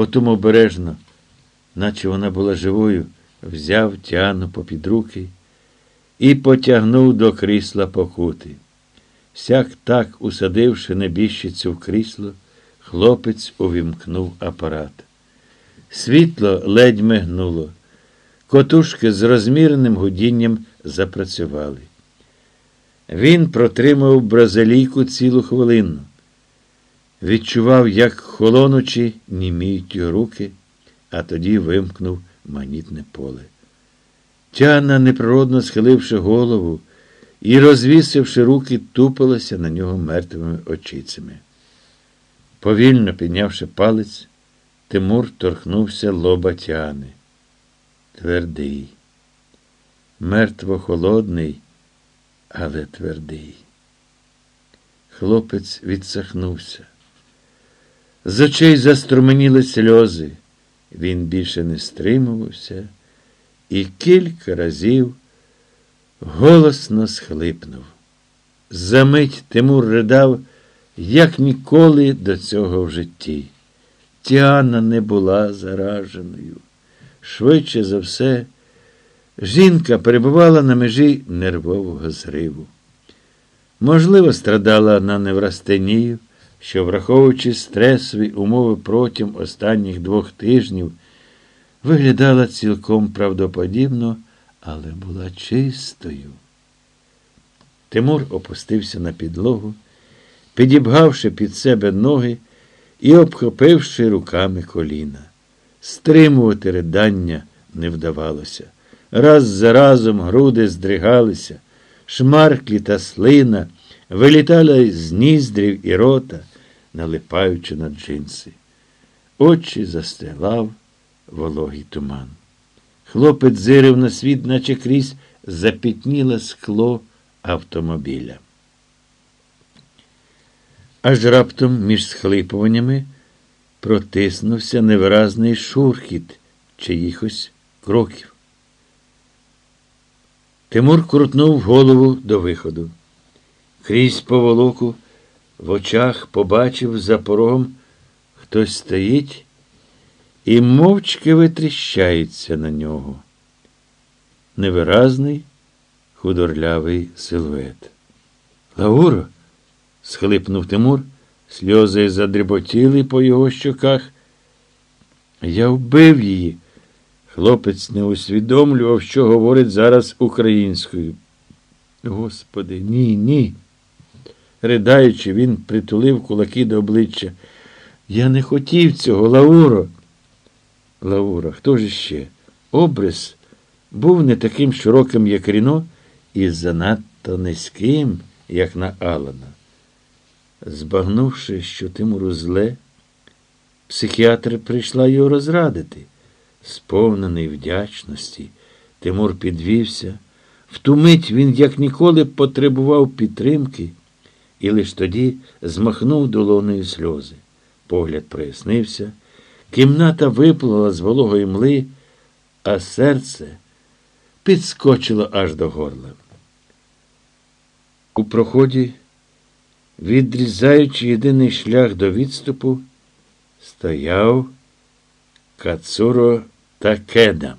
Потім обережно, наче вона була живою, взяв Тіану попід руки і потягнув до крісла покути. Сяк так, усадивши небіжчицю в крісло, хлопець увімкнув апарат. Світло ледь мигнуло. Котушки з розміреним гудінням запрацювали. Він протримав бразилійку цілу хвилину. Відчував, як холонучі німіють руки, а тоді вимкнув манітне поле. Тяна, неприродно схиливши голову і, розвісивши руки, тупилася на нього мертвими очицями. Повільно піднявши палець, Тимур торкнувся лоба Тяни. Твердий, мертво холодний, але твердий. Хлопець відсахнувся. З очей заструменіли сльози. Він більше не стримувався і кілька разів голосно схлипнув. Замить Тимур ридав, як ніколи до цього в житті. Тіана не була зараженою. Швидше за все, жінка перебувала на межі нервового зриву. Можливо, страдала на неврастенію, що, враховуючи стресові умови протягом останніх двох тижнів, виглядала цілком правдоподібно, але була чистою. Тимур опустився на підлогу, підібгавши під себе ноги і обхопивши руками коліна. Стримувати ридання не вдавалося. Раз за разом груди здригалися, шмарклі та слина вилітали з ніздрів і рота, налипаючи на джинси. Очі застилав вологий туман. Хлопець зирив на світ, наче крізь запітніле скло автомобіля. Аж раптом між схлипуваннями протиснувся невиразний шурхіт чиїхось кроків. Тимур крутнув голову до виходу. Крізь поволоку в очах побачив за порогом хтось стоїть і мовчки витріщається на нього. Невиразний, худорлявий силует. Лауро, схлипнув Тимур, сльози задріботіли по його щоках. Я вбив її. Хлопець не усвідомлював, що говорить зараз українською. Господи, ні, ні. Ридаючи, він притулив кулаки до обличчя. Я не хотів цього, Лауро. Лаура, хто ж ще? Обрис був не таким широким, як Ріно, і занадто низьким, як на Алана. Збагнувши, що Тимуру зле, психіатр прийшла його розрадити. Сповнений вдячності, Тимур підвівся. В ту мить він, як ніколи, потребував підтримки і лиш тоді змахнув долоною сльози. Погляд прояснився. Кімната виплила з вологої мли, а серце підскочило аж до горла. У проході, відрізаючи єдиний шлях до відступу, стояв Кацуро Такеда.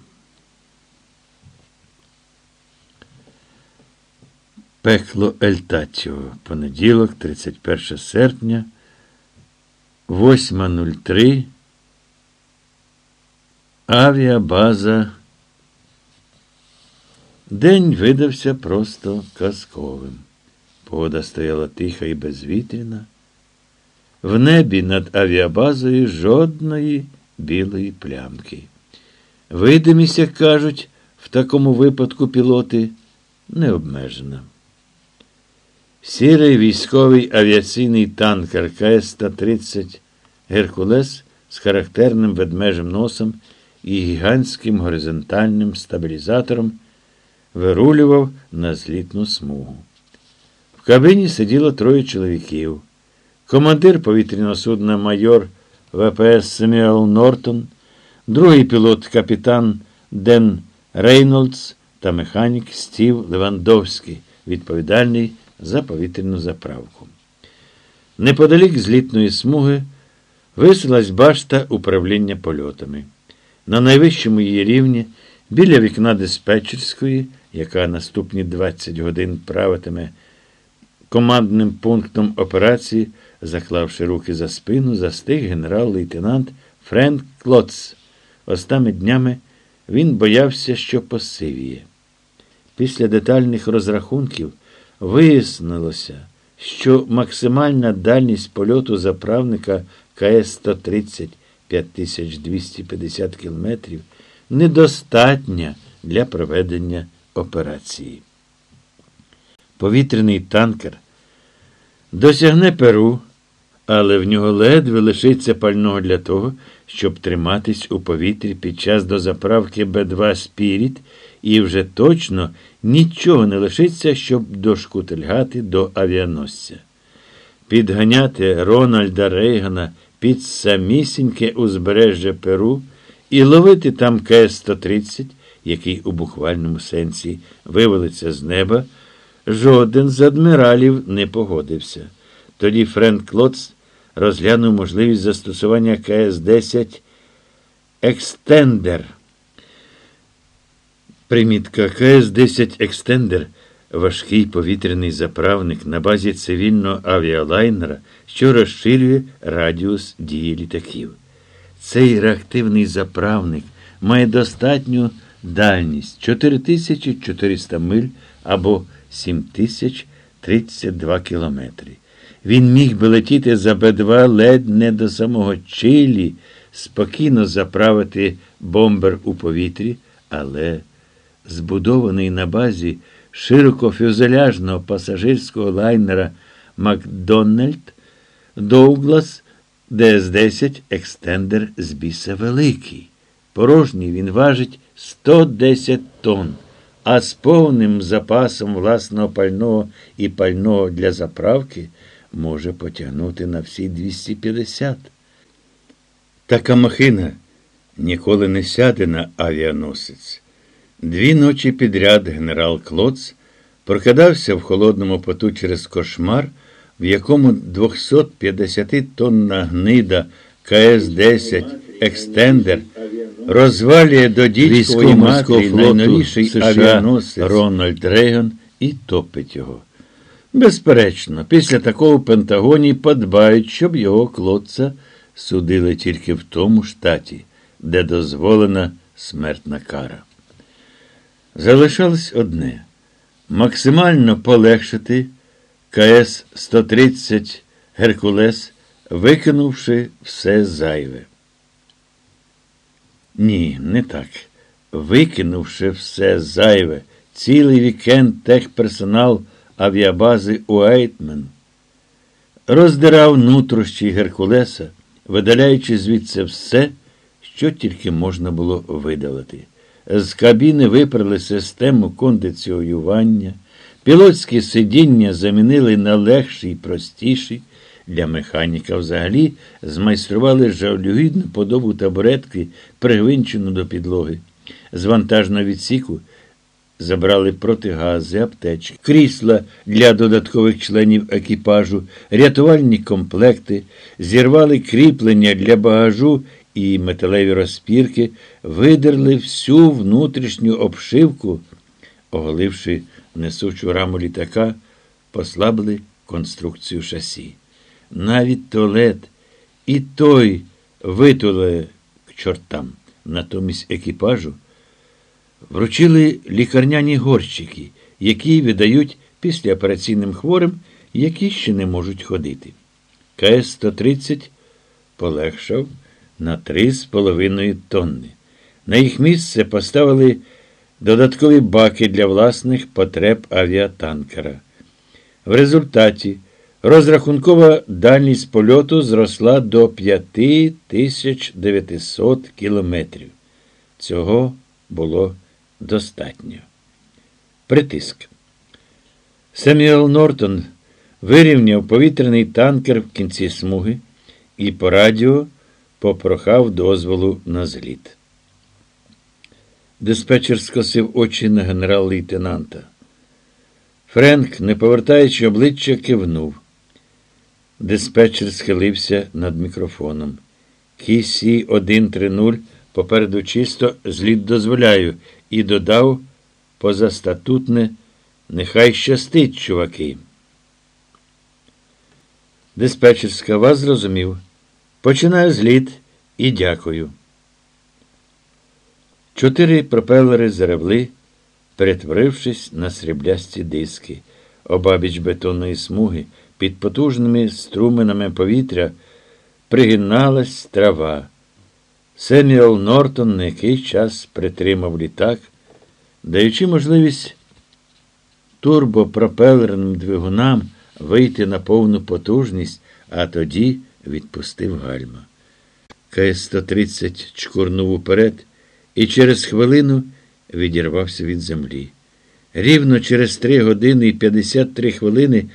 Пекло Ельтатіо. Понеділок, 31 серпня, 8.03. Авіабаза. День видався просто казковим. Погода стояла тиха і безвітряна. В небі над авіабазою жодної білої плямки. Видимість, як кажуть, в такому випадку пілоти не обмежена. Сірий військовий авіаційний танк РКС-130 Геркулес з характерним ведмежим носом і гігантським горизонтальним стабілізатором вирулював на злітну смугу. В кабині сиділо троє чоловіків. Командир повітряного судна майор ВПС Семюел Нортон, другий пілот капітан Ден Рейнольдс та механік Стів Левандовський, відповідальний за повітряну заправку. Неподалік злітної смуги висилась башта управління польотами. На найвищому її рівні, біля вікна диспетчерської, яка наступні 20 годин правитиме командним пунктом операції, заклавши руки за спину, застиг генерал-лейтенант Френк Клоц. Остами днями він боявся, що посивіє. Після детальних розрахунків вияснилося, що максимальна дальність польоту заправника КС-130 5250 кілометрів недостатня для проведення операції. Повітряний танкер досягне Перу, але в нього ледве лишиться пального для того, щоб триматись у повітрі під час дозаправки Б2 Спіріт, і вже точно нічого не лишиться, щоб дошкутильгати до авіаносця. Підганяти Рональда Рейгана під самісіньке узбережжя Перу і ловити там КС-130, який у буквальному сенсі вивалиться з неба, жоден з адміралів не погодився. Тоді Френк Клоц розглянув можливість застосування КС-10 Екстендер. Примітка КС-10 Екстендер важкий повітряний заправник на базі цивільного авіалайнера, що розширює радіус дії літаків. Цей реактивний заправник має достатню дальність 4400 миль або 7032 кілометри. Він міг би летіти за Б2 ледь не до самого Чилі, спокійно заправити бомбер у повітрі, але збудований на базі широкофюзеляжного пасажирського лайнера Макдональд, Доуглас ДС-10 екстендер з біса великий. Порожній він важить 110 тонн, а з повним запасом власного пального і пального для заправки може потягнути на всі 250. Така махина ніколи не сяде на авіаносець. Дві ночі підряд генерал Клоц прокидався в холодному поту через кошмар, в якому 250 тонна гнида КС-10 Екстендер розвалює до дідської матері найновіший США авіаносець Рональд Рейган і топить його. Безперечно, після такого в Пентагоні подбають, щоб його Клотца судили тільки в тому штаті, де дозволена смертна кара. Залишалось одне максимально полегшити КС 130 Геркулес, викинувши все зайве. Ні, не так. Викинувши все зайве, цілий вікенд техперсонал авіабази Уайтмен роздирав нутрощі Геркулеса, видаляючи звідси все, що тільки можна було видалити. З кабіни виправили систему кондиціювання, пілотські сидіння замінили на легший і простіший. Для механіка взагалі змайстрували жалюгідну подобу табуретки, пригвинчену до підлоги. З вантажного відсіку забрали протигази, аптечки, крісла для додаткових членів екіпажу, рятувальні комплекти, зірвали кріплення для багажу і металеві розпірки, видерли всю внутрішню обшивку, оголивши несучу раму літака, послабили конструкцію шасі. Навіть туалет і той витули к чортам. Натомість екіпажу вручили лікарняні горщики, які видають післяопераційним хворим, які ще не можуть ходити. КС-130 полегшав на 3,5 тонни. На їх місце поставили додаткові баки для власних потреб авіатанкера. В результаті розрахункова дальність польоту зросла до 5900 кілометрів. Цього було достатньо. Притиск. Семюел Нортон вирівняв повітряний танкер в кінці смуги і по радіо попрохав дозволу на зліт. Диспетчер скосив очі на генерал-лейтенанта. Френк, не повертаючи обличчя, кивнув. Диспетчер схилився над мікрофоном. Кісі 130 попереду чисто зліт дозволяю і додав позастатутне нехай щастить, чуваки. Диспетчерська вас зрозумів. Починаю зліт і дякую. Чотири пропелери заревли, перетворившись на сріблясті диски. Обабіч бетонної смуги під потужними струменами повітря пригиналась трава. Семюел Нортон на якийсь час притримав літак, даючи можливість турбопропелерним двигунам вийти на повну потужність, а тоді відпустив гальма. КС-130 чкурнув уперед і через хвилину відірвався від землі. Рівно через 3 години і 53 хвилини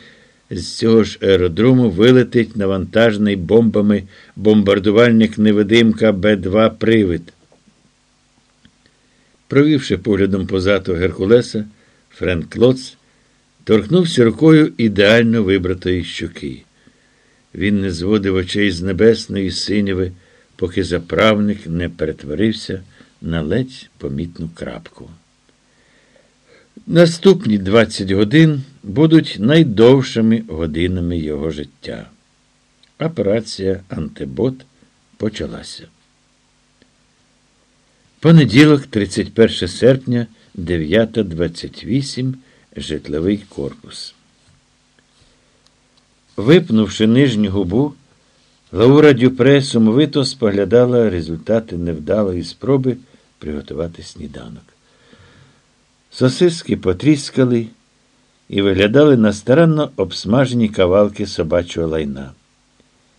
з цього ж аеродрому вилетить навантажений бомбами бомбардувальник невидимка Б-2 Привид. Провівши поглядом позаду Геркулеса, Френк Клоц торкнувся рукою ідеально вибратої щоки. Він не зводив очей з небесної синіви, поки заправник не перетворився на ледь помітну крапку. Наступні 20 годин будуть найдовшими годинами його життя. Операція Антибот почалася. Понеділок, 31 серпня, 9.28, житловий корпус. Випнувши нижню губу, Лаура Дюпре сумовито споглядала результати невдалої спроби приготувати сніданок. Сосиски потріскали і виглядали на старанно обсмажені кавалки собачого лайна.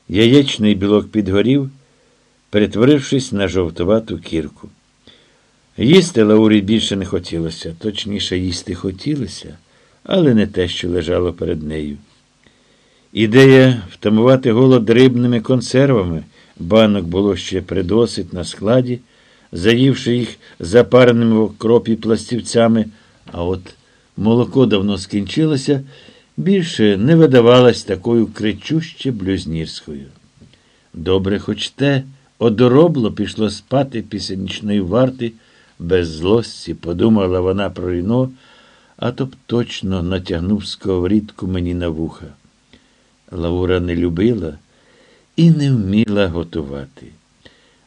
Яєчний білок підгорів, перетворившись на жовтувату кірку. Їсти Лаурі більше не хотілося, точніше, їсти хотілося, але не те, що лежало перед нею. Ідея втамувати голод рибними консервами, банок було ще придосить на складі, заївши їх запареними в окропі пластівцями, а от молоко давно скінчилося, більше не видавалось такою кричуще блюзнірською. Добре, хоч те, одоробло пішло спати після нічної варти, без злості, подумала вона про Ріно, а то б точно натягнув сковорідку мені на вуха. Лаура не любила і не вміла готувати.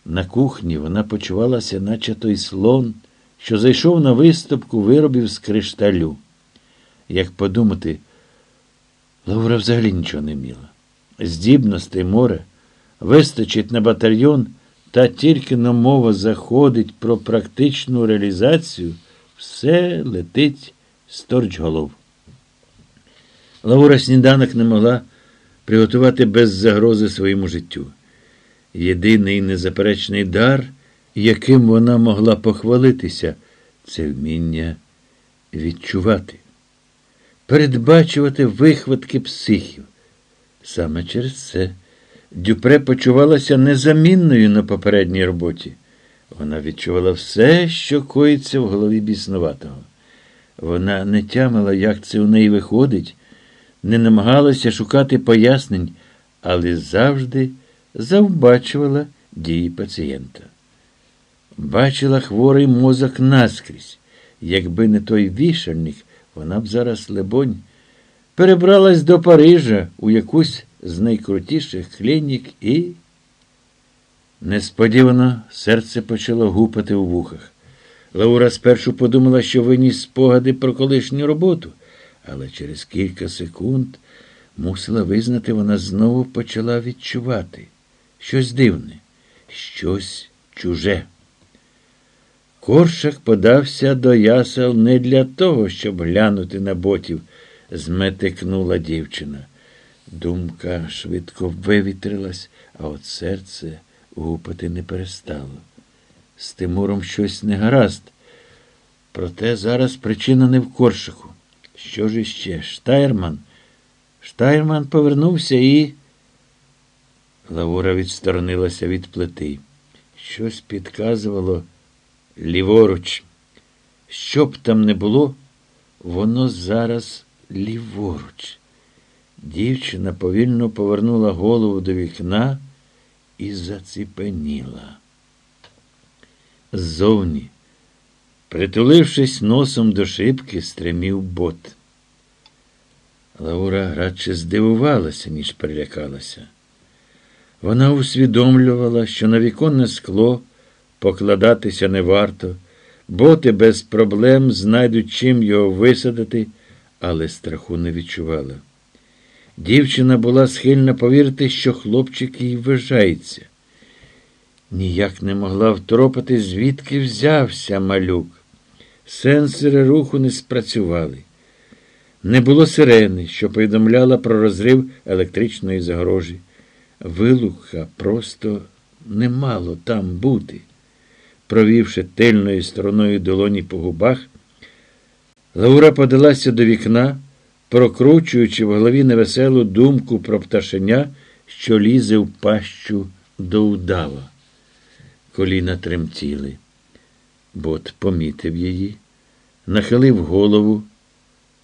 На кухні вона почувалася, наче той слон, що зайшов на виступку виробів з кришталю. Як подумати, Лаура взагалі нічого не вміла. Здібностей море вистачить на батальйон, та тільки на мова заходить про практичну реалізацію, все летить сторч голов. Лаура сніданок не могла приготувати без загрози своєму життю. Єдиний незаперечний дар, яким вона могла похвалитися, це вміння відчувати, передбачувати вихватки психів. Саме через це Дюпре почувалася незамінною на попередній роботі. Вона відчувала все, що коїться в голові біснуватого. Вона не тямила, як це у неї виходить, не намагалася шукати пояснень, але завжди завбачувала дії пацієнта. Бачила хворий мозок наскрізь. Якби не той вішальник, вона б зараз, лебонь, перебралась до Парижа у якусь з найкрутіших клінік і. Несподівано серце почало гупати у вухах. Лаура спершу подумала, що виніс спогади про колишню роботу, але через кілька секунд мусила визнати, вона знову почала відчувати щось дивне, щось чуже. Коршак подався до ясел не для того, щоб глянути на ботів, зметикнула дівчина. Думка швидко вивітрилась, а от серце гупати не перестало. З Тимуром щось не гаразд. Проте зараз причина не в коршику. Що ж іще? Штайрман? Штайрман повернувся і. Лавура відсторонилася від плити. Щось підказувало ліворуч. Що б там не було, воно зараз ліворуч. Дівчина повільно повернула голову до вікна і заціпеніла. Ззовні, притулившись носом до шибки, стримів бот. Лаура радше здивувалася, ніж перелякалася. Вона усвідомлювала, що на віконне скло покладатися не варто, боти без проблем знайдуть чим його висадити, але страху не відчувала. Дівчина була схильна повірити, що хлопчик їй вважається. Ніяк не могла втропати, звідки взявся малюк. Сенсори руху не спрацювали. Не було сирени, що повідомляла про розрив електричної загорожі. Вилуха просто не мало там бути. Провівши тильною стороною долоні по губах, Лаура подалася до вікна, прокручуючи в голові невеселу думку про пташеня, що лізе в пащу до удава. Коліна тремтіли. Бот помітив її, нахилив голову